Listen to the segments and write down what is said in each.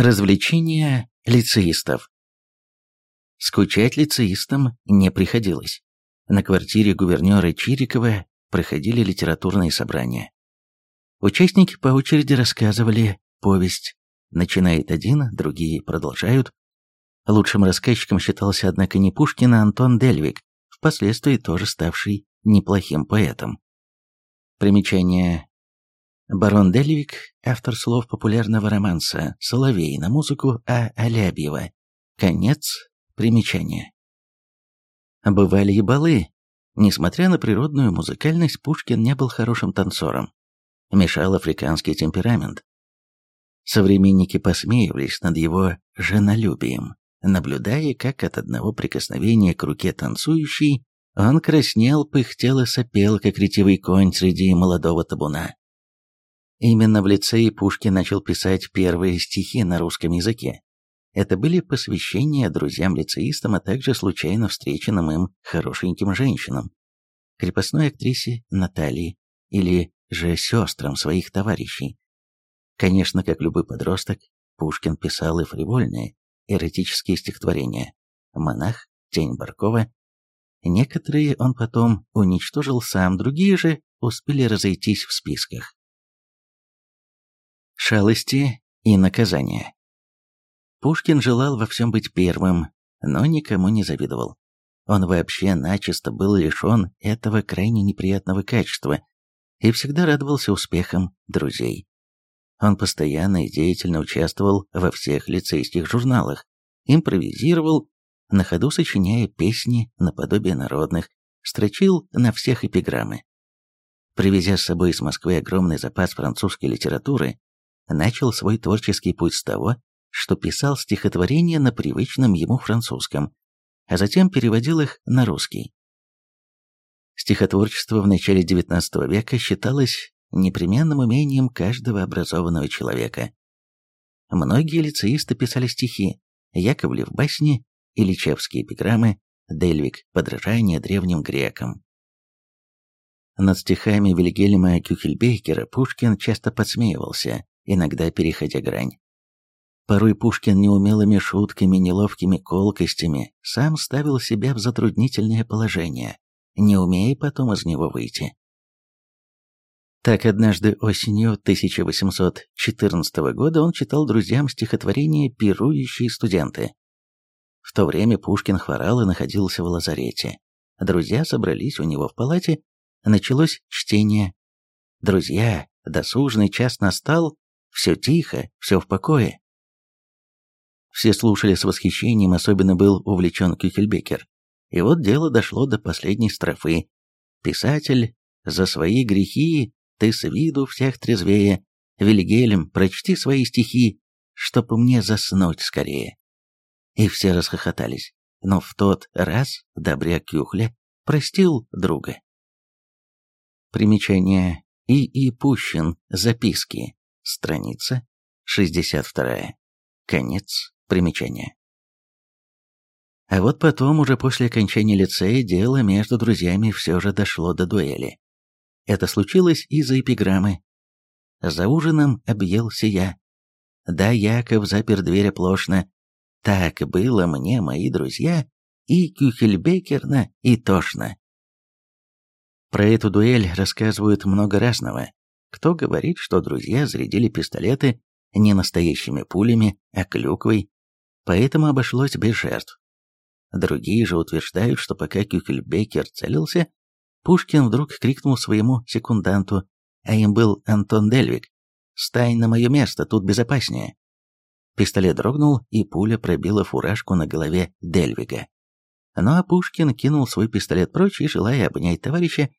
Развлечения лицеистов. Скучать лицеистам не приходилось. На квартире гувернера Чирикова проходили литературные собрания. Участники по очереди рассказывали повесть. Начинает один, другие продолжают. Лучшим рассказчиком считался, однако, не Пушкин, а Антон Дельвик, впоследствии тоже ставший неплохим поэтом. Примечание Барон Дельвик, автор слов популярного романса «Соловей» на музыку А. Алябьева. Конец примечания. Бывали и балы. Несмотря на природную музыкальность, Пушкин не был хорошим танцором. Мешал африканский темперамент. Современники посмеивались над его женолюбием, наблюдая, как от одного прикосновения к руке танцующей он краснел, пыхтел и сопел, как ретивый конь среди молодого табуна. Именно в лицее Пушкин начал писать первые стихи на русском языке. Это были посвящения друзьям-лицеистам, а также случайно встреченным им хорошеньким женщинам, крепостной актрисе Натальи или же сестрам своих товарищей. Конечно, как любой подросток, Пушкин писал и фривольные, эротические стихотворения «Монах», «Тень Баркова». Некоторые он потом уничтожил сам, другие же успели разойтись в списках. Шалости и наказания. Пушкин желал во всем быть первым, но никому не завидовал. Он вообще начисто был лишен этого крайне неприятного качества и всегда радовался успехам друзей. Он постоянно и деятельно участвовал во всех лицейских журналах, импровизировал, на ходу сочиняя песни наподобие народных, строчил на всех эпиграммы. Привезя с собой из Москвы огромный запас французской литературы, начал свой творческий путь с того, что писал стихотворения на привычном ему французском, а затем переводил их на русский. Стихотворчество в начале XIX века считалось непременным умением каждого образованного человека. Многие лицеисты писали стихи, Яковлев басни, Ильичевские эпиграммы, Дельвик – подражание древним грекам. Над стихами Вильгельма Кюхельбейкера Пушкин часто подсмеивался, иногда переходя грань. Порой Пушкин неумелыми шутками, неловкими колкостями сам ставил себя в затруднительное положение, не умея потом из него выйти. Так однажды осенью 1814 года он читал друзьям стихотворение «Пирующие студенты». В то время Пушкин хворал и находился в лазарете. Друзья собрались у него в палате, началось чтение. Друзья, досужный час настал, все тихо, все в покое. Все слушали с восхищением, особенно был увлечен Кюхельбекер. И вот дело дошло до последней строфы. Писатель, за свои грехи ты с виду всех трезвее. Вильгельм, прочти свои стихи, чтоб мне заснуть скорее. И все расхохотались, но в тот раз добряк Кюхля простил друга. Примечание И. И. Пущин. Записки. Страница 62. Конец примечания. А вот потом, уже после окончания лицея, дело между друзьями все же дошло до дуэли. Это случилось из-за эпиграммы. За ужином объелся я. Да, Яков запер дверь оплошно. Так было мне, мои друзья, и Кюхельбекерно, и тошно. Про эту дуэль рассказывают много разного. Кто говорит, что друзья зарядили пистолеты не настоящими пулями, а клюквой, поэтому обошлось без жертв. Другие же утверждают, что пока Кюхельбекер целился, Пушкин вдруг крикнул своему секунданту, а им был Антон Дельвик, «Стань на мое место, тут безопаснее». Пистолет дрогнул, и пуля пробила фуражку на голове Дельвига. Ну а Пушкин кинул свой пистолет прочь и, желая обнять товарища,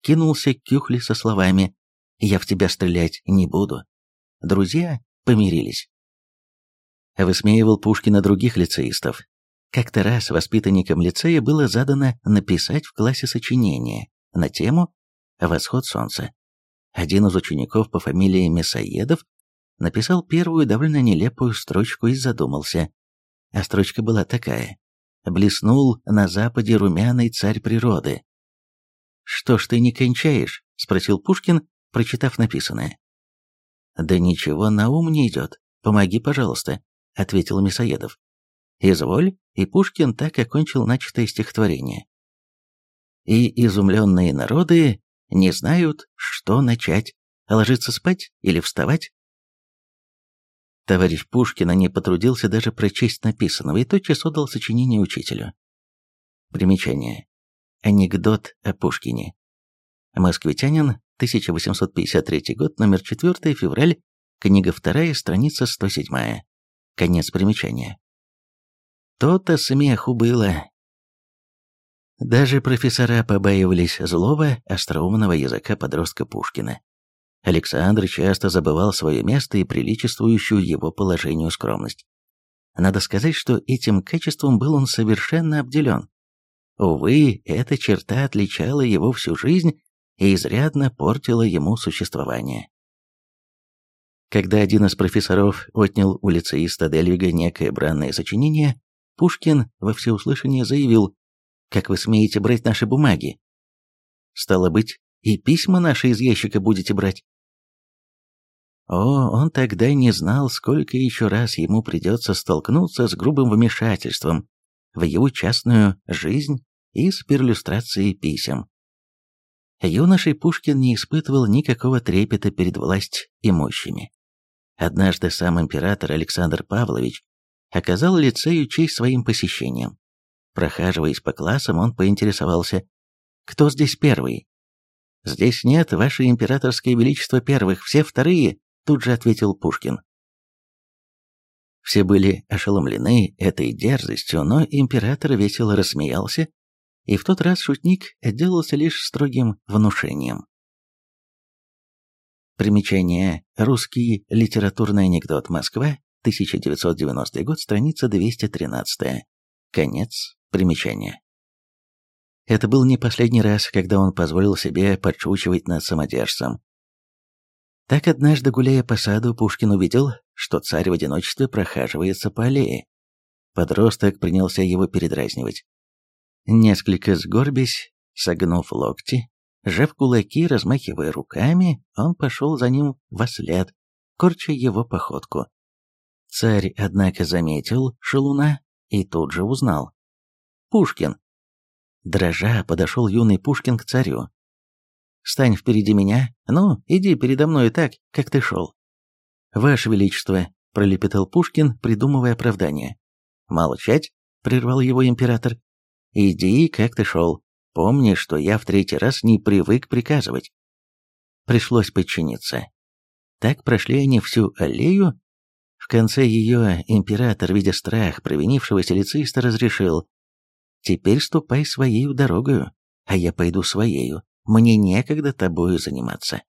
кинулся к Кюхле со словами я в тебя стрелять не буду. Друзья помирились. Высмеивал Пушкина других лицеистов. Как-то раз воспитанникам лицея было задано написать в классе сочинение на тему «Восход солнца». Один из учеников по фамилии Мясоедов написал первую довольно нелепую строчку и задумался. А строчка была такая. «Блеснул на западе румяный царь природы». «Что ж ты не кончаешь?» — спросил Пушкин, прочитав написанное. «Да ничего на ум не идет», помоги, пожалуйста», — ответил Мясоедов. «Изволь», и Пушкин так окончил начатое стихотворение. И изумленные народы не знают, что начать, ложиться спать или вставать. Товарищ Пушкина не потрудился даже прочесть написанного и тотчас отдал сочинение учителю. Примечание. Анекдот о Пушкине. Москвитянин, 1853 год, номер 4, февраль, книга 2, страница 107. Конец примечания. То-то смеху было. Даже профессора побаивались злого, остроумного языка подростка Пушкина. Александр часто забывал свое место и приличествующую его положению скромность. Надо сказать, что этим качеством был он совершенно обделен. Увы, эта черта отличала его всю жизнь и изрядно портила ему существование. Когда один из профессоров отнял у лицеиста Дельвига некое бранное сочинение, Пушкин во всеуслышание заявил, «Как вы смеете брать наши бумаги?» «Стало быть, и письма наши из ящика будете брать?» О, он тогда не знал, сколько еще раз ему придется столкнуться с грубым вмешательством в его частную жизнь и с перлюстрацией писем. Юношей Пушкин не испытывал никакого трепета перед власть имущими. Однажды сам император Александр Павлович оказал лицею честь своим посещением. Прохаживаясь по классам, он поинтересовался, «Кто здесь первый?» «Здесь нет, ваше императорское величество первых, все вторые», тут же ответил Пушкин. Все были ошеломлены этой дерзостью, но император весело рассмеялся, и в тот раз шутник отделался лишь строгим внушением. Примечание. Русский литературный анекдот. Москва. 1990 год. Страница 213. Конец примечания. Это был не последний раз, когда он позволил себе подшучивать над самодержцем. Так однажды, гуляя по саду, Пушкин увидел, что царь в одиночестве прохаживается по аллее. Подросток принялся его передразнивать. Несколько сгорбясь, согнув локти, сжав кулаки, размахивая руками, он пошел за ним во след, корча его походку. Царь, однако, заметил шалуна и тут же узнал. Пушкин. Дрожа подошел юный Пушкин к царю. Стань впереди меня. Ну, иди передо мной так, как ты шел». «Ваше Величество», — пролепетал Пушкин, придумывая оправдание. «Молчать?» — прервал его император. «Иди, как ты шел. Помни, что я в третий раз не привык приказывать». Пришлось подчиниться. Так прошли они всю аллею. В конце ее император, видя страх провинившегося лициста, разрешил. «Теперь ступай своею дорогою, а я пойду своею. Мне некогда тобою заниматься.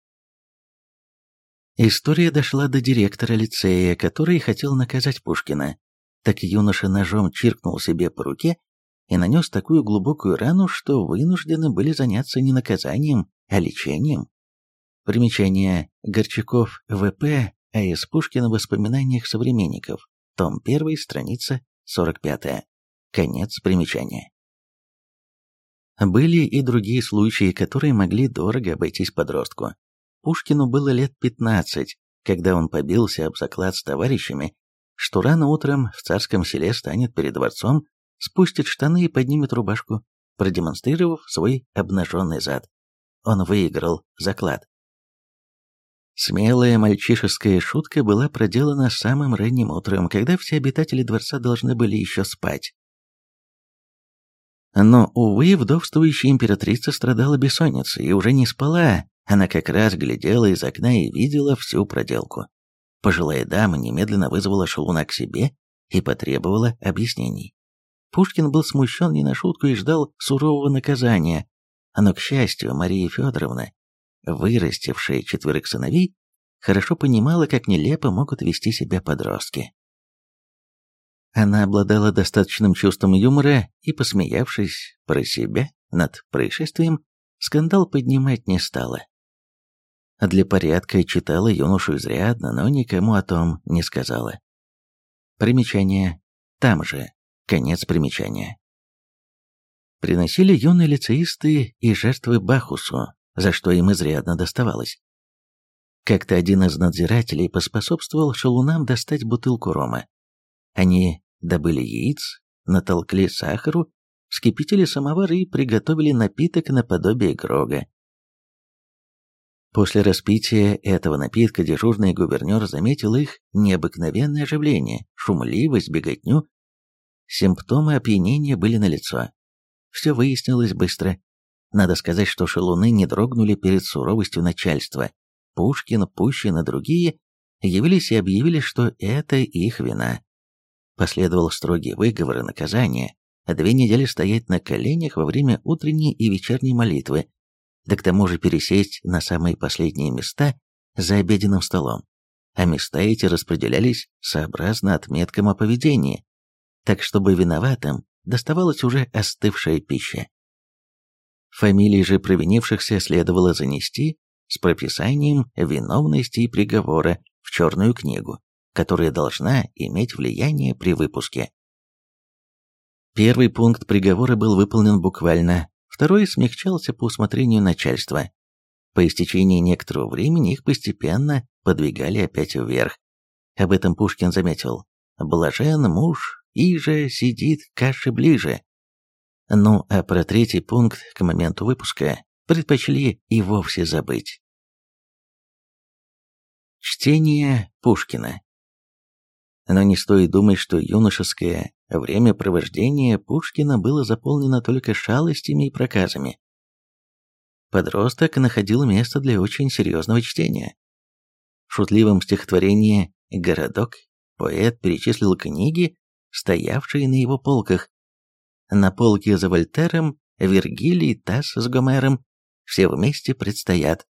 История дошла до директора лицея, который хотел наказать Пушкина. Так юноша ножом чиркнул себе по руке и нанес такую глубокую рану, что вынуждены были заняться не наказанием, а лечением. Примечание. Горчаков В.П. А.С. Пушкина в воспоминаниях современников. Том 1, страница 45. Конец примечания. Были и другие случаи, которые могли дорого обойтись подростку. Пушкину было лет 15, когда он побился об заклад с товарищами, что рано утром в царском селе станет перед дворцом, спустит штаны и поднимет рубашку, продемонстрировав свой обнаженный зад. Он выиграл заклад. Смелая мальчишеская шутка была проделана самым ранним утром, когда все обитатели дворца должны были еще спать. Но, увы, вдовствующая императрица страдала бессонницей и уже не спала, она как раз глядела из окна и видела всю проделку. Пожилая дама немедленно вызвала шалуна к себе и потребовала объяснений. Пушкин был смущен не на шутку и ждал сурового наказания, но, к счастью, Мария Федоровна, вырастившая четверых сыновей, хорошо понимала, как нелепо могут вести себя подростки. Она обладала достаточным чувством юмора и, посмеявшись про себя над происшествием, скандал поднимать не стала. Для порядка читала юношу изрядно, но никому о том не сказала. Примечание. Там же. Конец примечания. Приносили юные лицеисты и жертвы Бахусу, за что им изрядно доставалось. Как-то один из надзирателей поспособствовал шалунам достать бутылку рома. Они добыли яиц, натолкли сахару, вскипятили самовар и приготовили напиток наподобие грога. После распития этого напитка дежурный гувернер заметил их необыкновенное оживление, шумливость, беготню. Симптомы опьянения были налицо. Все выяснилось быстро. Надо сказать, что шалуны не дрогнули перед суровостью начальства. Пушкин, Пущин и другие явились и объявили, что это их вина. Последовал строгий выговор и наказание, две недели стоять на коленях во время утренней и вечерней молитвы, да к тому же пересесть на самые последние места за обеденным столом, а места эти распределялись сообразно отметкам о поведении, так чтобы виноватым доставалась уже остывшая пища. Фамилии же провинившихся следовало занести с прописанием виновности и приговора в черную книгу, которая должна иметь влияние при выпуске. Первый пункт приговора был выполнен буквально, второй смягчался по усмотрению начальства. По истечении некоторого времени их постепенно подвигали опять вверх. Об этом Пушкин заметил. «Блажен муж, и же сидит каши ближе». Ну, а про третий пункт к моменту выпуска предпочли и вовсе забыть. Чтение Пушкина но не стоит думать, что юношеское времяпровождение Пушкина было заполнено только шалостями и проказами. Подросток находил место для очень серьезного чтения. В шутливом стихотворении «Городок» поэт перечислил книги, стоявшие на его полках. На полке за Вольтером Вергилий, Тасс с Гомером все вместе предстоят.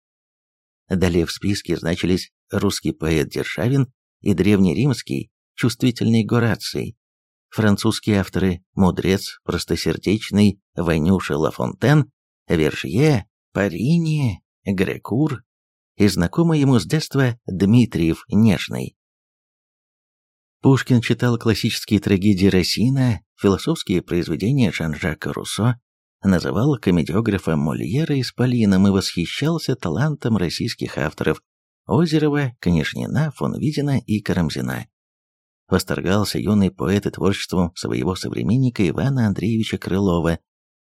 Далее в списке значились русский поэт Державин и древнеримский чувствительный Гораций, французские авторы Мудрец, Простосердечный, Ванюша Лафонтен, Вержье, Парини, Грекур и знакомый ему с детства Дмитриев Нежный. Пушкин читал классические трагедии Рассина, философские произведения Жан-Жака Руссо, называл комедиографа Мольера исполином и восхищался талантом российских авторов Озерова, Конешнина, фон Видина и Карамзина восторгался юный поэт и творчеством своего современника Ивана Андреевича Крылова,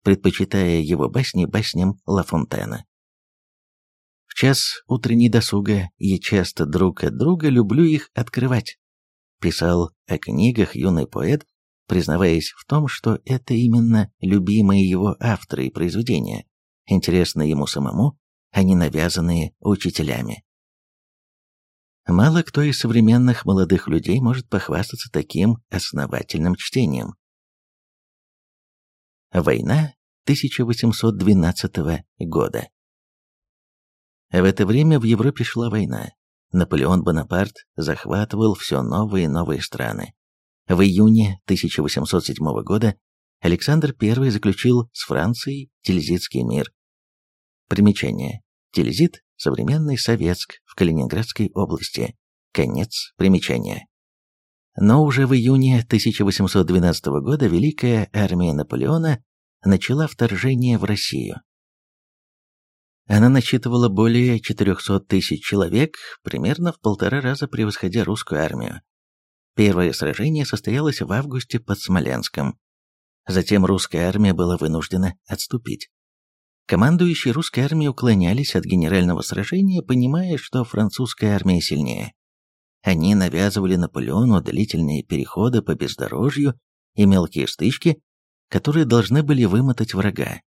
предпочитая его басни басням Ла Фонтена. В час утренней досуга я часто друг от друга люблю их открывать. Писал о книгах юный поэт, признаваясь в том, что это именно любимые его авторы и произведения, интересные ему самому, а не навязанные учителями. Мало кто из современных молодых людей может похвастаться таким основательным чтением. Война 1812 года. В это время в Европе шла война. Наполеон Бонапарт захватывал все новые и новые страны. В июне 1807 года Александр I заключил с Францией Тильзитский мир. Примечание. Тильзит современный Советск в Калининградской области. Конец примечания. Но уже в июне 1812 года Великая армия Наполеона начала вторжение в Россию. Она насчитывала более 400 тысяч человек, примерно в полтора раза превосходя русскую армию. Первое сражение состоялось в августе под Смоленском. Затем русская армия была вынуждена отступить. Командующие русской армией уклонялись от генерального сражения, понимая, что французская армия сильнее. Они навязывали Наполеону длительные переходы по бездорожью и мелкие стычки, которые должны были вымотать врага.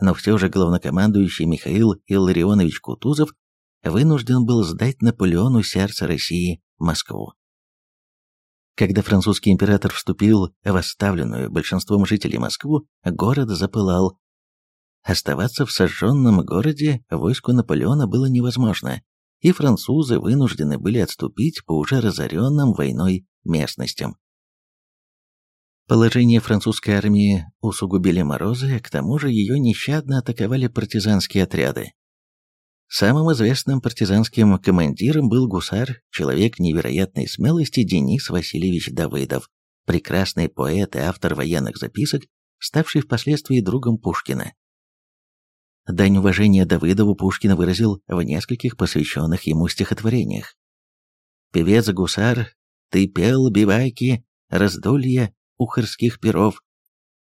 Но все же главнокомандующий Михаил Илларионович Кутузов вынужден был сдать Наполеону сердце России, Москву. Когда французский император вступил в оставленную большинством жителей Москву, город запылал, Оставаться в сожженном городе войску Наполеона было невозможно, и французы вынуждены были отступить по уже разоренным войной местностям. Положение французской армии усугубили морозы, к тому же ее нещадно атаковали партизанские отряды. Самым известным партизанским командиром был гусар, человек невероятной смелости Денис Васильевич Давыдов, прекрасный поэт и автор военных записок, ставший впоследствии другом Пушкина. Дань уважения Давыдову Пушкин выразил в нескольких посвященных ему стихотворениях. «Певец-гусар, ты пел бивайки, раздолья ухарских перов,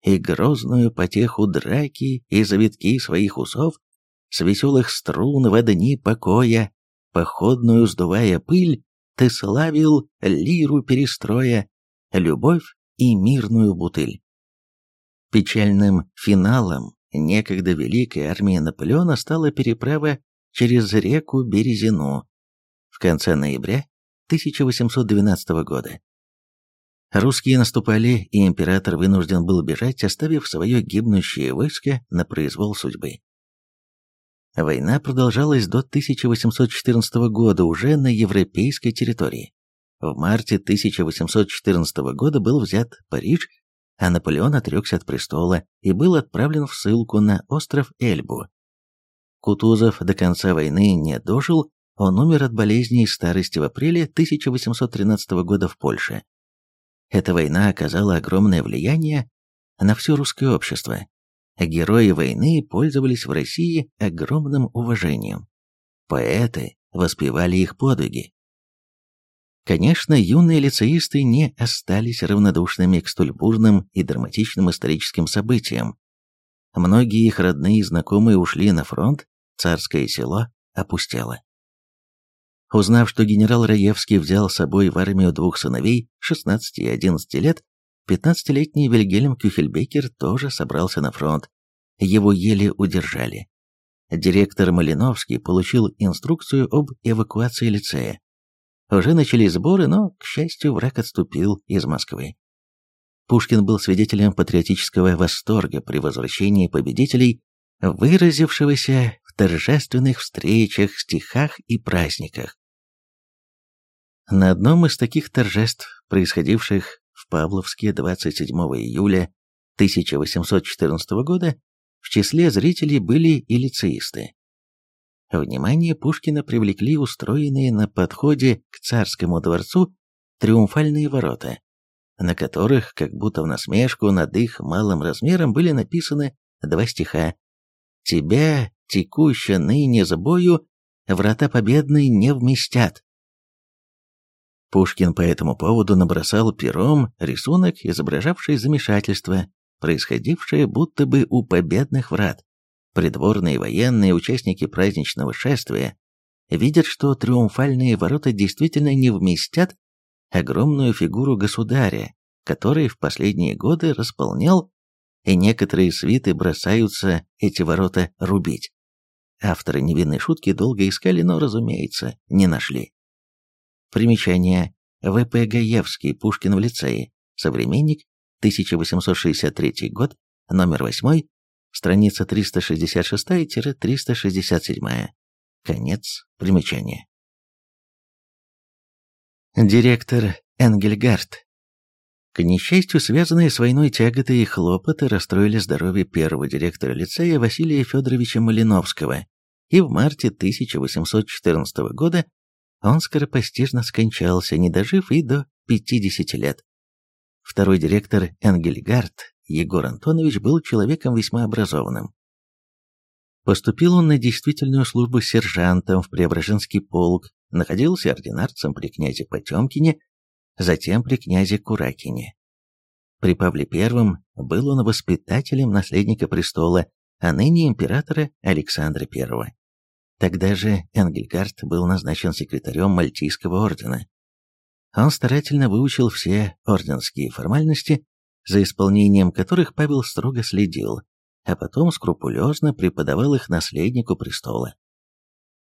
и грозную потеху драки и завитки своих усов, с веселых струн в дни покоя, походную сдувая пыль, ты славил лиру перестроя, любовь и мирную бутыль. Печальным финалом некогда великой армии Наполеона стала переправа через реку Березину в конце ноября 1812 года. Русские наступали, и император вынужден был бежать, оставив свое гибнущее войско на произвол судьбы. Война продолжалась до 1814 года уже на европейской территории. В марте 1814 года был взят Париж, а Наполеон отрекся от престола и был отправлен в ссылку на остров Эльбу. Кутузов до конца войны не дожил, он умер от болезни и старости в апреле 1813 года в Польше. Эта война оказала огромное влияние на все русское общество. Герои войны пользовались в России огромным уважением. Поэты воспевали их подвиги. Конечно, юные лицеисты не остались равнодушными к столь бурным и драматичным историческим событиям. Многие их родные и знакомые ушли на фронт, царское село опустело. Узнав, что генерал Раевский взял с собой в армию двух сыновей, 16 и 11 лет, 15-летний Вильгельм Кюхельбекер тоже собрался на фронт. Его еле удержали. Директор Малиновский получил инструкцию об эвакуации лицея. Уже начались сборы, но, к счастью, враг отступил из Москвы. Пушкин был свидетелем патриотического восторга при возвращении победителей, выразившегося торжественных встречах, стихах и праздниках. На одном из таких торжеств, происходивших в Павловске 27 июля 1814 года, в числе зрителей были и лицеисты. Внимание Пушкина привлекли устроенные на подходе к царскому дворцу триумфальные ворота, на которых, как будто в насмешку над их малым размером, были написаны два стиха «Тебя текуща ныне с бою, врата победные не вместят. Пушкин по этому поводу набросал пером рисунок, изображавший замешательство, происходившее будто бы у победных врат. Придворные военные участники праздничного шествия видят, что триумфальные ворота действительно не вместят огромную фигуру государя, который в последние годы располнял, и некоторые свиты бросаются эти ворота рубить. Авторы невинной шутки долго искали, но, разумеется, не нашли. Примечание. В.П. Гаевский, Пушкин в лицее. Современник, 1863 год, номер 8, страница 366-367. Конец примечания. Директор Энгельгард. К несчастью, связанные с войной тяготы и хлопоты расстроили здоровье первого директора лицея Василия Федоровича Малиновского, и в марте 1814 года он скоропостижно скончался, не дожив и до 50 лет. Второй директор Энгельгард Егор Антонович был человеком весьма образованным. Поступил он на действительную службу сержантом в Преображенский полк, находился ординарцем при князе Потемкине затем при князе Куракине. При Павле I был он воспитателем наследника престола, а ныне императора Александра I. Тогда же Энгельгард был назначен секретарем Мальтийского ордена. Он старательно выучил все орденские формальности, за исполнением которых Павел строго следил, а потом скрупулезно преподавал их наследнику престола.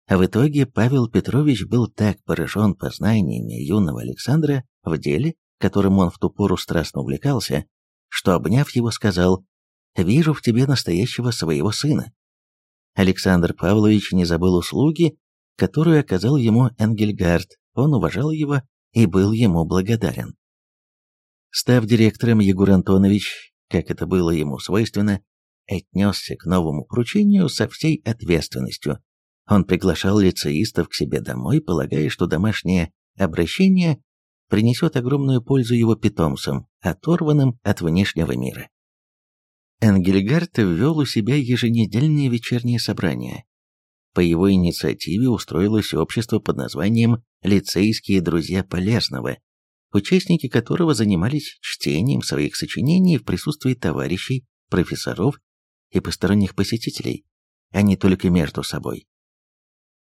А в итоге Павел Петрович был так поражен познаниями юного Александра в деле, которым он в ту пору страстно увлекался, что, обняв его, сказал «Вижу в тебе настоящего своего сына». Александр Павлович не забыл услуги, которую оказал ему Энгельгард, он уважал его и был ему благодарен. Став директором, Егор Антонович, как это было ему свойственно, отнесся к новому поручению со всей ответственностью, он приглашал лицеистов к себе домой, полагая, что домашнее обращение принесет огромную пользу его питомцам, оторванным от внешнего мира. Энгельгард ввел у себя еженедельные вечерние собрания. По его инициативе устроилось общество под названием «Лицейские друзья Полезного», участники которого занимались чтением своих сочинений в присутствии товарищей, профессоров и посторонних посетителей, а не только между собой.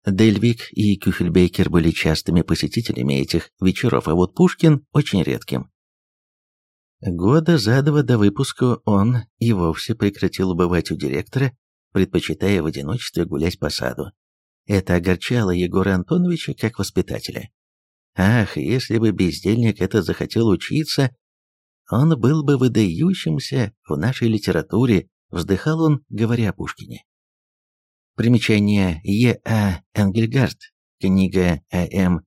Дельвик и Кюхельбекер были частыми посетителями этих вечеров, а вот Пушкин очень редким. Года за два до выпуска он и вовсе прекратил бывать у директора, предпочитая в одиночестве гулять по саду. Это огорчало Егора Антоновича как воспитателя. Ах, если бы бездельник этот захотел учиться, он был бы выдающимся в нашей литературе, вздыхал он, говоря о Пушкине. Примечание Е. А. Энгельгард. Книга А. М.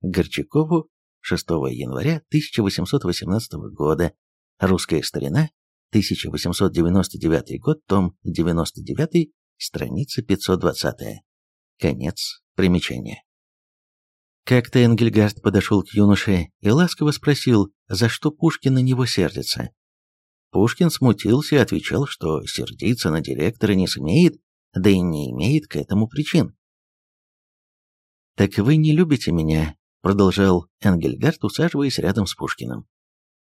Горчакову 6 января 1818 года. Русская старина. 1899 год, том 99, страница 520. Конец примечания. Как-то Энгельгард подошел к юноше и ласково спросил, за что Пушкин на него сердится. Пушкин смутился и отвечал, что сердиться на директора не смеет, да и не имеет к этому причин. «Так вы не любите меня», — продолжал Энгельгард, усаживаясь рядом с Пушкиным.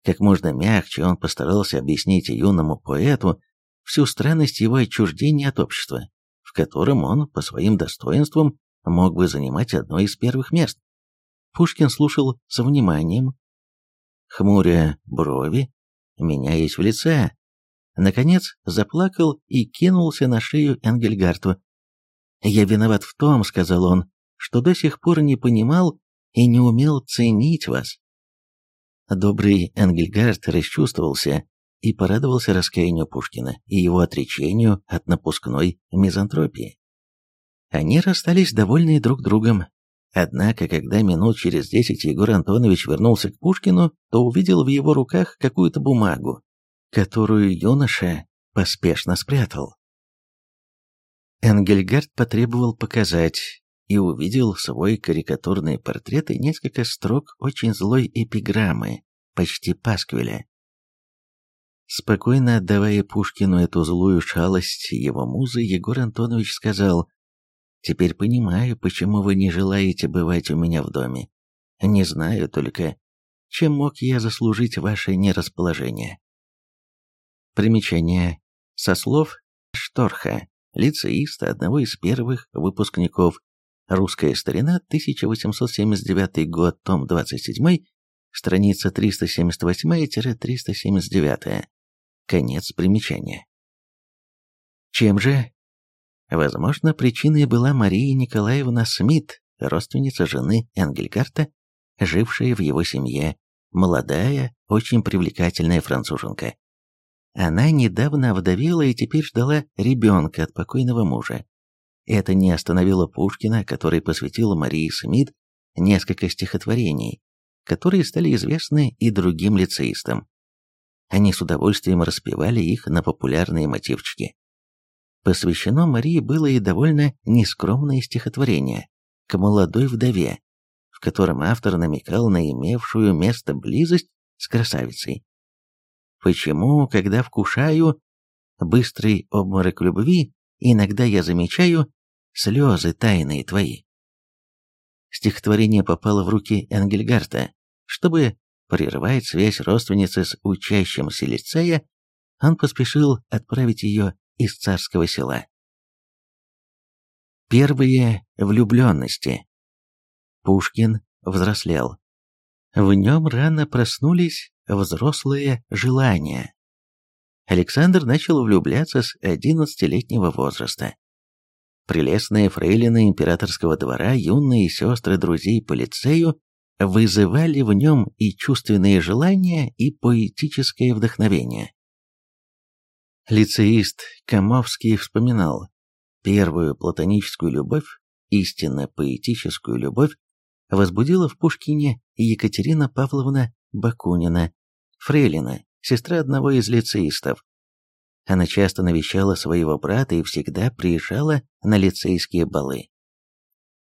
Как можно мягче он постарался объяснить юному поэту всю странность его отчуждения от общества, в котором он, по своим достоинствам, мог бы занимать одно из первых мест. Пушкин слушал со вниманием, хмуря брови, меняясь в лице, Наконец заплакал и кинулся на шею Энгельгарту. «Я виноват в том», — сказал он, — «что до сих пор не понимал и не умел ценить вас». Добрый Энгельгард расчувствовался и порадовался раскаянию Пушкина и его отречению от напускной мизантропии. Они расстались довольны друг другом. Однако, когда минут через десять Егор Антонович вернулся к Пушкину, то увидел в его руках какую-то бумагу, которую юноша поспешно спрятал. Энгельгард потребовал показать и увидел свой карикатурный портрет и несколько строк очень злой эпиграммы, почти пасквиля. Спокойно отдавая Пушкину эту злую шалость его музы, Егор Антонович сказал, «Теперь понимаю, почему вы не желаете бывать у меня в доме. Не знаю только, чем мог я заслужить ваше нерасположение. Примечание. Со слов Шторха, лицеиста, одного из первых выпускников. Русская старина, 1879 год, том 27, страница 378-379. Конец примечания. Чем же? Возможно, причиной была Мария Николаевна Смит, родственница жены Энгельгарта, жившая в его семье, молодая, очень привлекательная француженка. Она недавно овдовела и теперь ждала ребенка от покойного мужа. Это не остановило Пушкина, который посвятил Марии Смит несколько стихотворений, которые стали известны и другим лицеистам. Они с удовольствием распевали их на популярные мотивчики. Посвящено Марии было и довольно нескромное стихотворение «К молодой вдове», в котором автор намекал на имевшую место близость с красавицей. Почему, когда вкушаю быстрый обморок любви, иногда я замечаю слезы тайные твои? Стихотворение попало в руки Энгельгарта. Чтобы прервать связь родственницы с учащимся лицея, он поспешил отправить ее из царского села. Первые влюбленности. Пушкин взрослел. В нем рано проснулись взрослые желания. Александр начал влюбляться с 11-летнего возраста. Прелестные фрейлины императорского двора, юные сестры друзей по лицею вызывали в нем и чувственные желания, и поэтическое вдохновение. Лицеист Комовский вспоминал, первую платоническую любовь, истинно поэтическую любовь, возбудила в Пушкине Екатерина Павловна Бакунина, Фрейлина, сестра одного из лицеистов. Она часто навещала своего брата и всегда приезжала на лицейские балы.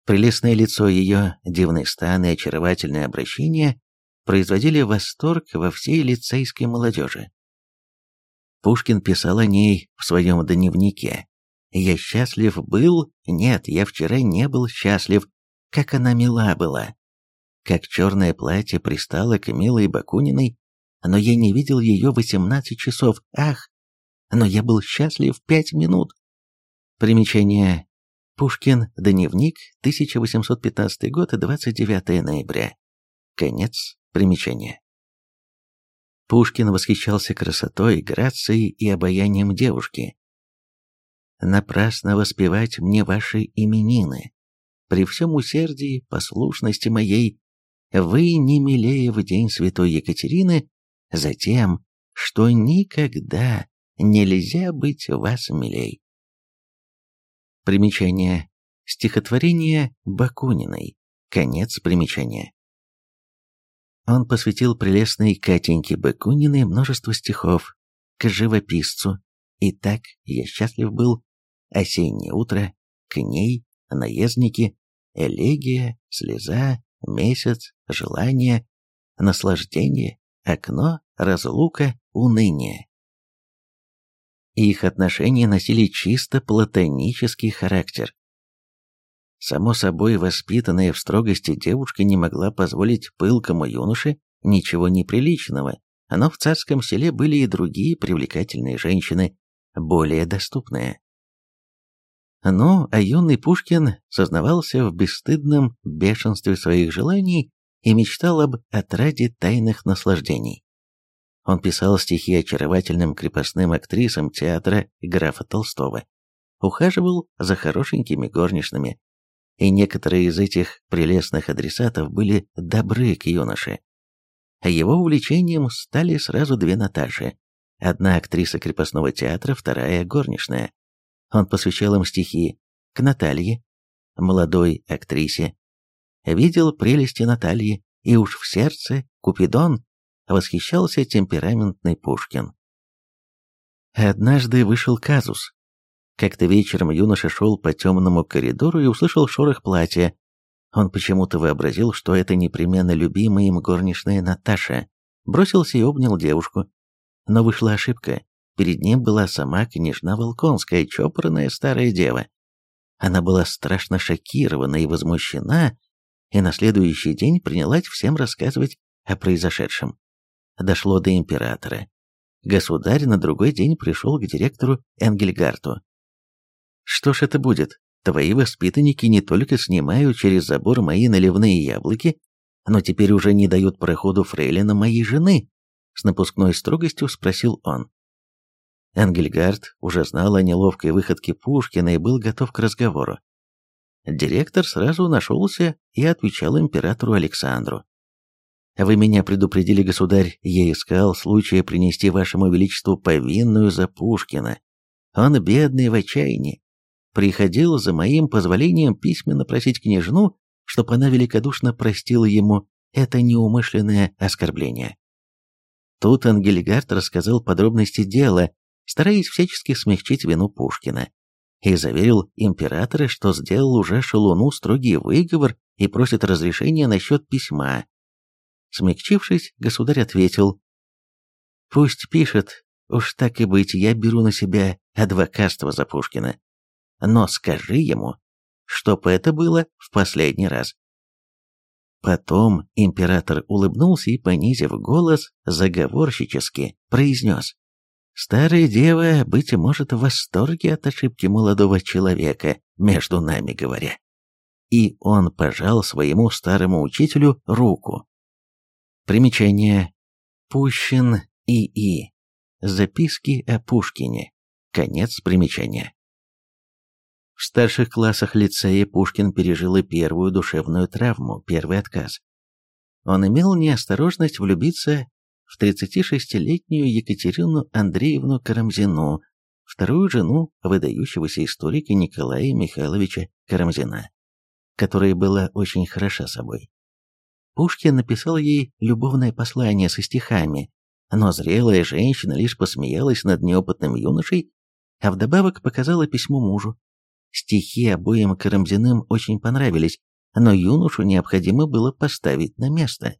Прелестное лицо ее, дивный стан и очаровательное обращение производили восторг во всей лицейской молодежи. Пушкин писал о ней в своем дневнике. «Я счастлив был? Нет, я вчера не был счастлив. Как она мила была. Как черное платье пристало к милой Бакуниной, но я не видел ее 18 часов. Ах! Но я был счастлив пять минут. Примечание. Пушкин. Дневник. 1815 год. 29 ноября. Конец примечания. Пушкин восхищался красотой, грацией и обаянием девушки. «Напрасно воспевать мне ваши именины. При всем усердии, послушности моей, вы не милее в день святой Екатерины за тем, что никогда нельзя быть вас милей». Примечание. Стихотворение Бакуниной. Конец примечания. Он посвятил прелестной Катеньке Бакуниной множество стихов, к живописцу. И так я счастлив был. Осеннее утро, к ней, наездники, элегия, слеза, месяц, желание, наслаждение, окно, разлука, уныние. Их отношения носили чисто платонический характер. Само собой, воспитанная в строгости девушка не могла позволить пылкому юноше ничего неприличного, но в царском селе были и другие привлекательные женщины, более доступные. Ну, а юный Пушкин сознавался в бесстыдном бешенстве своих желаний и мечтал об отраде тайных наслаждений. Он писал стихи очаровательным крепостным актрисам театра графа Толстого, ухаживал за хорошенькими горничными, и некоторые из этих прелестных адресатов были добры к юноше. Его увлечением стали сразу две Наташи. Одна актриса крепостного театра, вторая горничная. Он посвящал им стихи к Наталье, молодой актрисе. Видел прелести Натальи, и уж в сердце Купидон восхищался темпераментный Пушкин. Однажды вышел казус. Как-то вечером юноша шел по темному коридору и услышал шорох платья. Он почему-то вообразил, что это непременно любимая им горничная Наташа. Бросился и обнял девушку. Но вышла ошибка. Перед ним была сама княжна Волконская, чопорная старая дева. Она была страшно шокирована и возмущена, и на следующий день принялась всем рассказывать о произошедшем. Дошло до императора. Государь на другой день пришел к директору Энгельгарту. Что ж это будет? Твои воспитанники не только снимают через забор мои наливные яблоки, но теперь уже не дают проходу фрейлина моей жены, с напускной строгостью спросил он. Энгельгард уже знал о неловкой выходке Пушкина и был готов к разговору. Директор сразу нашелся и отвечал императору Александру. «Вы меня предупредили, государь, я искал случая принести вашему величеству повинную за Пушкина. Он бедный в отчаянии, приходил за моим позволением письменно просить княжну, чтобы она великодушно простила ему это неумышленное оскорбление. Тут Ангельгард рассказал подробности дела, стараясь всячески смягчить вину Пушкина, и заверил императора, что сделал уже Шалуну строгий выговор и просит разрешения насчет письма. Смягчившись, государь ответил, «Пусть пишет, уж так и быть, я беру на себя адвокатство за Пушкина но скажи ему, чтоб это было в последний раз. Потом император улыбнулся и, понизив голос, заговорщически произнес. «Старая дева, быть может, в восторге от ошибки молодого человека, между нами говоря». И он пожал своему старому учителю руку. Примечание. Пущин И.И. Записки о Пушкине. Конец примечания. В старших классах лицея Пушкин пережил и первую душевную травму, первый отказ. Он имел неосторожность влюбиться в 36-летнюю Екатерину Андреевну Карамзину, вторую жену выдающегося историка Николая Михайловича Карамзина, которая была очень хороша собой. Пушкин написал ей любовное послание со стихами, но зрелая женщина лишь посмеялась над неопытным юношей, а вдобавок показала письмо мужу, Стихи обоим Карамзиным очень понравились, но юношу необходимо было поставить на место.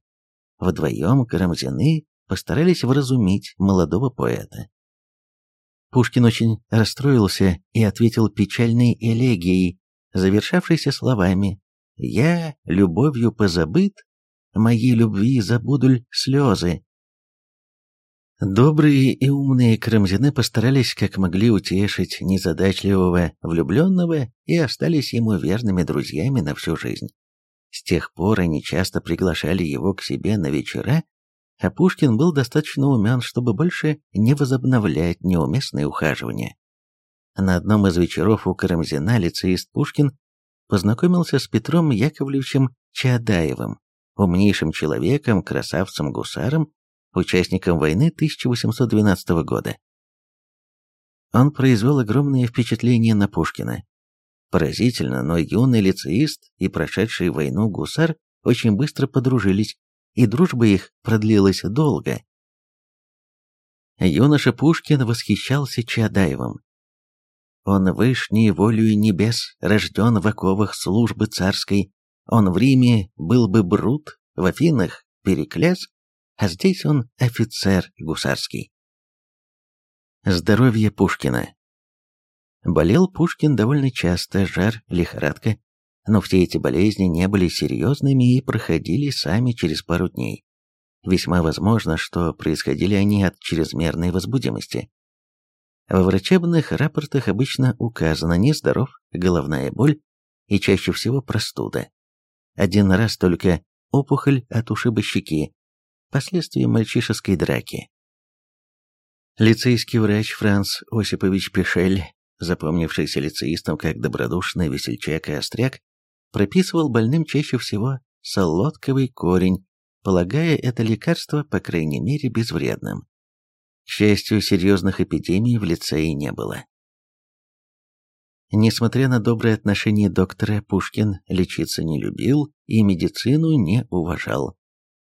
Вдвоем Карамзины постарались вразумить молодого поэта. Пушкин очень расстроился и ответил печальной элегией, завершавшейся словами «Я любовью позабыт, моей любви забудуль слезы». Добрые и умные Карамзины постарались как могли утешить незадачливого влюбленного и остались ему верными друзьями на всю жизнь. С тех пор они часто приглашали его к себе на вечера, а Пушкин был достаточно умен, чтобы больше не возобновлять неуместные ухаживания. На одном из вечеров у Карамзина лицеист Пушкин познакомился с Петром Яковлевичем Чаадаевым, умнейшим человеком, красавцем-гусаром, участником войны 1812 года. Он произвел огромное впечатление на Пушкина. Поразительно, но юный лицеист и прошедший войну гусар очень быстро подружились, и дружба их продлилась долго. Юноша Пушкин восхищался Чадаевым. Он вышний волею небес, рожден в оковах службы царской. Он в Риме был бы Брут, в Афинах Переклес, а здесь он офицер гусарский. Здоровье Пушкина Болел Пушкин довольно часто, жар, лихорадка, но все эти болезни не были серьезными и проходили сами через пару дней. Весьма возможно, что происходили они от чрезмерной возбудимости. Во врачебных рапортах обычно указано нездоров, головная боль и чаще всего простуда. Один раз только опухоль от ушиба щеки, последствия мальчишеской драки. Лицейский врач Франц Осипович Пишель, запомнившийся лицеистом как добродушный весельчак и остряк, прописывал больным чаще всего солодковый корень, полагая это лекарство, по крайней мере, безвредным. К счастью, серьезных эпидемий в лицее не было. Несмотря на доброе отношение доктора, Пушкин лечиться не любил и медицину не уважал.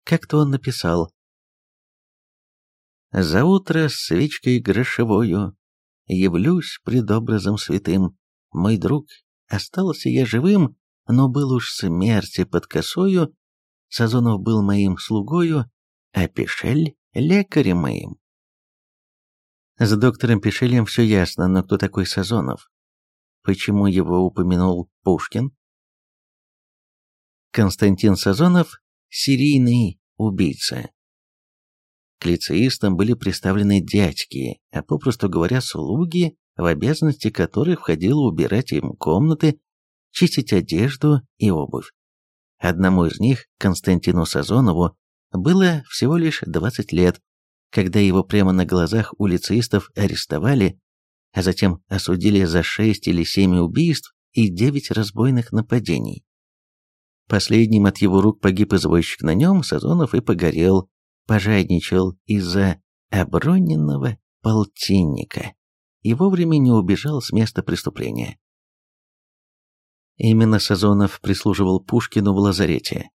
Как-то он написал «За утро с свечкой грошевою явлюсь пред образом святым. Мой друг, остался я живым, но был уж смерти под косою, Сазонов был моим слугою, а Пишель — лекарем моим. С доктором Пишелем все ясно, но кто такой Сазонов? Почему его упомянул Пушкин? Константин Сазонов – серийный убийца. К лицеистам были представлены дядьки, а попросту говоря, слуги, в обязанности которых входило убирать им комнаты, чистить одежду и обувь. Одному из них, Константину Сазонову, было всего лишь 20 лет, когда его прямо на глазах у лицеистов арестовали, а затем осудили за 6 или 7 убийств и 9 разбойных нападений. Последним от его рук погиб извозчик на нем, Сазонов и погорел, пожадничал из-за оброненного полтинника и вовремя не убежал с места преступления. Именно Сазонов прислуживал Пушкину в лазарете.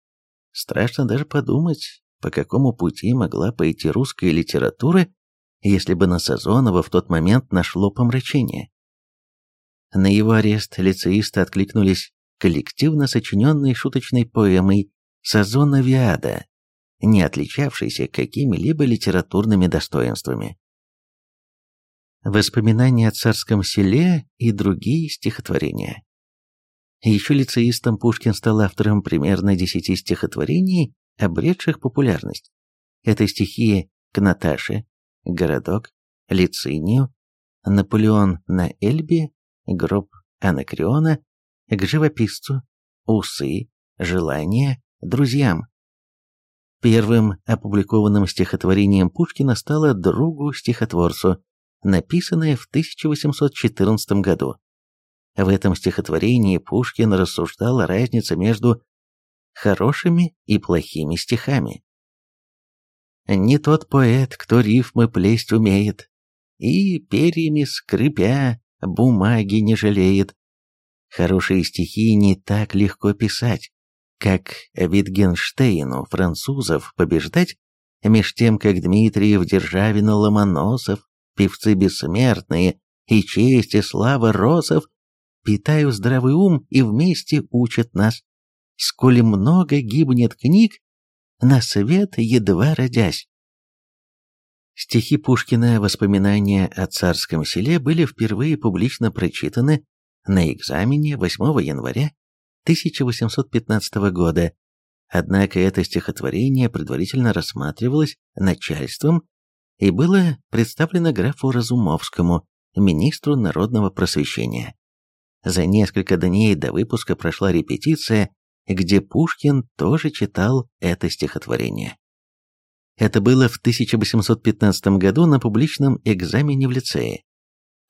Страшно даже подумать, по какому пути могла пойти русская литература, если бы на Сазонова в тот момент нашло помрачение. На его арест лицеисты откликнулись коллективно сочиненной шуточной поэмой «Сазоновиада», не отличавшейся какими-либо литературными достоинствами. Воспоминания о царском селе и другие стихотворения. Еще лицеистом Пушкин стал автором примерно десяти стихотворений, обретших популярность. Это стихи к Наташе, городок, Лицинию, Наполеон на Эльбе, гроб Анакреона, к живописцу, усы, желания, друзьям. Первым опубликованным стихотворением Пушкина стало «Другу-стихотворцу», написанное в 1814 году. В этом стихотворении Пушкин рассуждал о разнице между хорошими и плохими стихами. Не тот поэт, кто рифмы плесть умеет, и перьями скрипя бумаги не жалеет. Хорошие стихи не так легко писать, как Витгенштейну французов побеждать, меж тем, как Дмитриев, Державин, Ломоносов, певцы бессмертные, и честь и слава Розов питаю здравый ум и вместе учат нас. Сколь много гибнет книг, на свет едва родясь. Стихи Пушкина «Воспоминания о царском селе» были впервые публично прочитаны на экзамене 8 января 1815 года, однако это стихотворение предварительно рассматривалось начальством и было представлено графу Разумовскому, министру народного просвещения. За несколько дней до выпуска прошла репетиция, где Пушкин тоже читал это стихотворение. Это было в 1815 году на публичном экзамене в лицее.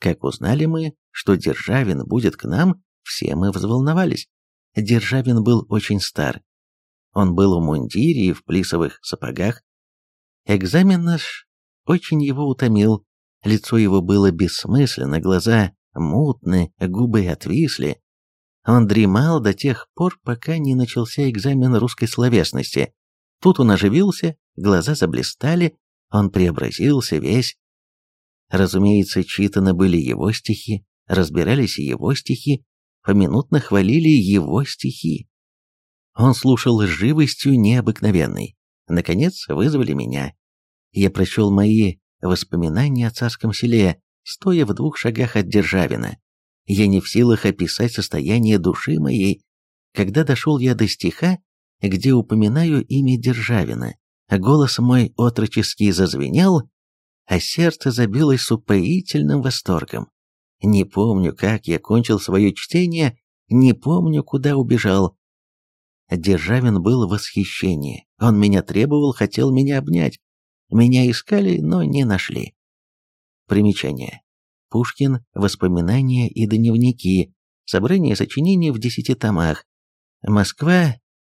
Как узнали мы, что Державин будет к нам, все мы взволновались. Державин был очень стар. Он был в мундире и в плисовых сапогах. Экзамен наш очень его утомил. Лицо его было бессмысленно, глаза мутны, губы отвисли. Он дремал до тех пор, пока не начался экзамен русской словесности. Тут он оживился, глаза заблистали, он преобразился весь. Разумеется, читаны были его стихи, разбирались его стихи, поминутно хвалили его стихи. Он слушал с живостью необыкновенной. Наконец вызвали меня. Я прочел мои воспоминания о царском селе, стоя в двух шагах от Державина. Я не в силах описать состояние души моей, когда дошел я до стиха, где упоминаю имя Державина. Голос мой отроческий зазвенел, а сердце забилось с упоительным восторгом. Не помню, как я кончил свое чтение, не помню, куда убежал. Державин был в восхищении. Он меня требовал, хотел меня обнять. Меня искали, но не нашли. Примечание. Пушкин. Воспоминания и дневники. Собрание сочинений в десяти томах. Москва.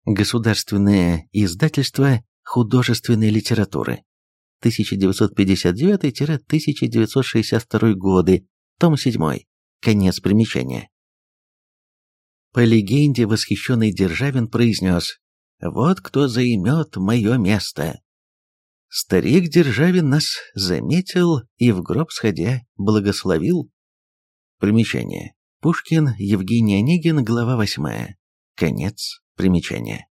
Государственное издательство художественной литературы. 1959-1962 годы, том 7, конец примечания. По легенде восхищенный Державин произнес «Вот кто займет мое место». Старик Державин нас заметил и в гроб сходя благословил. Примечание. Пушкин, Евгений Онегин, глава 8. Конец примечания.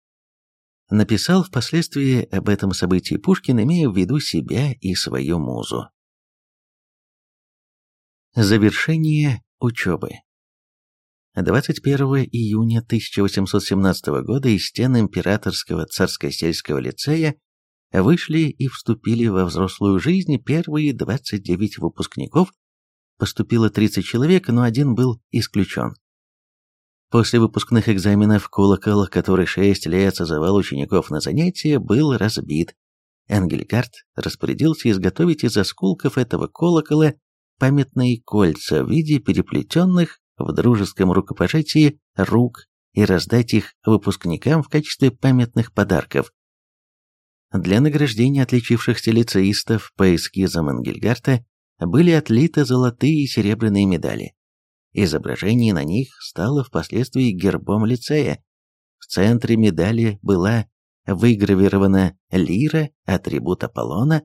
Написал впоследствии об этом событии Пушкин, имея в виду себя и свою музу. Завершение учебы 21 июня 1817 года из стен Императорского царско-сельского лицея вышли и вступили во взрослую жизнь первые 29 выпускников, поступило 30 человек, но один был исключен. После выпускных экзаменов колокол, который шесть лет созывал учеников на занятия, был разбит. Энгельгард распорядился изготовить из осколков этого колокола памятные кольца в виде переплетенных в дружеском рукопожатии рук и раздать их выпускникам в качестве памятных подарков. Для награждения отличившихся лицеистов по эскизам Энгельгарта были отлиты золотые и серебряные медали. Изображение на них стало впоследствии гербом лицея. В центре медали была выгравирована лира, атрибут Аполлона.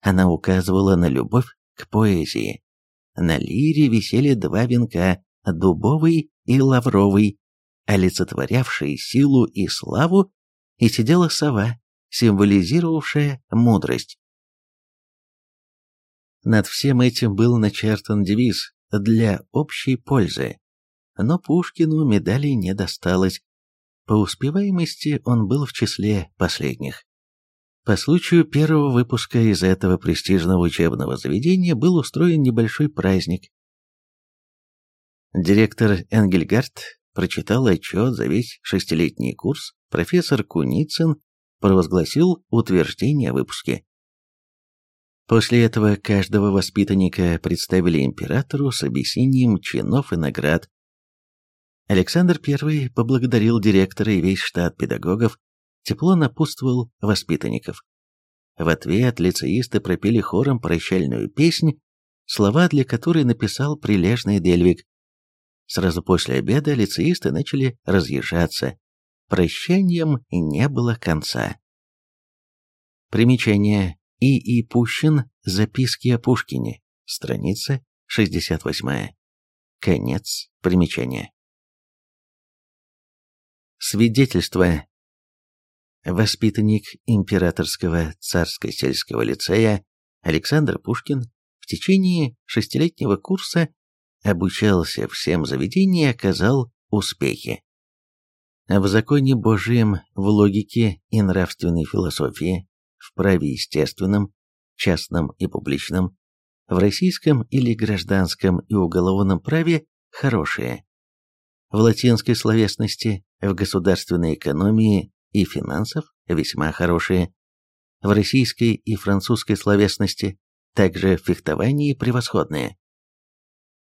Она указывала на любовь к поэзии. На лире висели два венка, дубовый и лавровый, олицетворявшие силу и славу, и сидела сова, символизировавшая мудрость. Над всем этим был начертан девиз для общей пользы. Но Пушкину медали не досталось. По успеваемости он был в числе последних. По случаю первого выпуска из этого престижного учебного заведения был устроен небольшой праздник. Директор Энгельгард прочитал отчет за весь шестилетний курс, профессор Куницын провозгласил утверждение о выпуске. После этого каждого воспитанника представили императору с объяснением чинов и наград. Александр I поблагодарил директора и весь штат педагогов, тепло напутствовал воспитанников. В ответ лицеисты пропели хором прощальную песнь, слова для которой написал прилежный Дельвик. Сразу после обеда лицеисты начали разъезжаться. Прощанием не было конца. Примечание. И. И. Пущин. Записки о Пушкине. Страница 68. Конец примечания. Свидетельство. Воспитанник Императорского царско-сельского лицея Александр Пушкин в течение шестилетнего курса обучался всем заведениям и оказал успехи. В законе Божьем, в логике и нравственной философии, в праве естественном, частном и публичном, в российском или гражданском и уголовном праве хорошие, в латинской словесности, в государственной экономии и финансах весьма хорошие, в российской и французской словесности, также в фехтовании превосходные.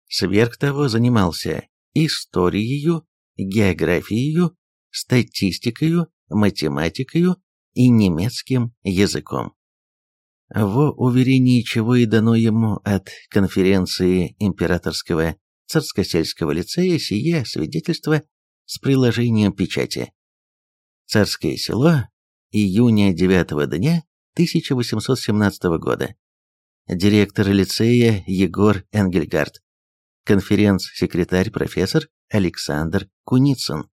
Сверх того занимался историей, географией, статистикой, математикой и немецким языком. Во уверении чего и дано ему от конференции императорского царско-сельского лицея сие свидетельство с приложением печати. Царское село, июня 9 дня 1817 года. Директор лицея Егор Энгельгард. Конференц-секретарь профессор Александр Куницын.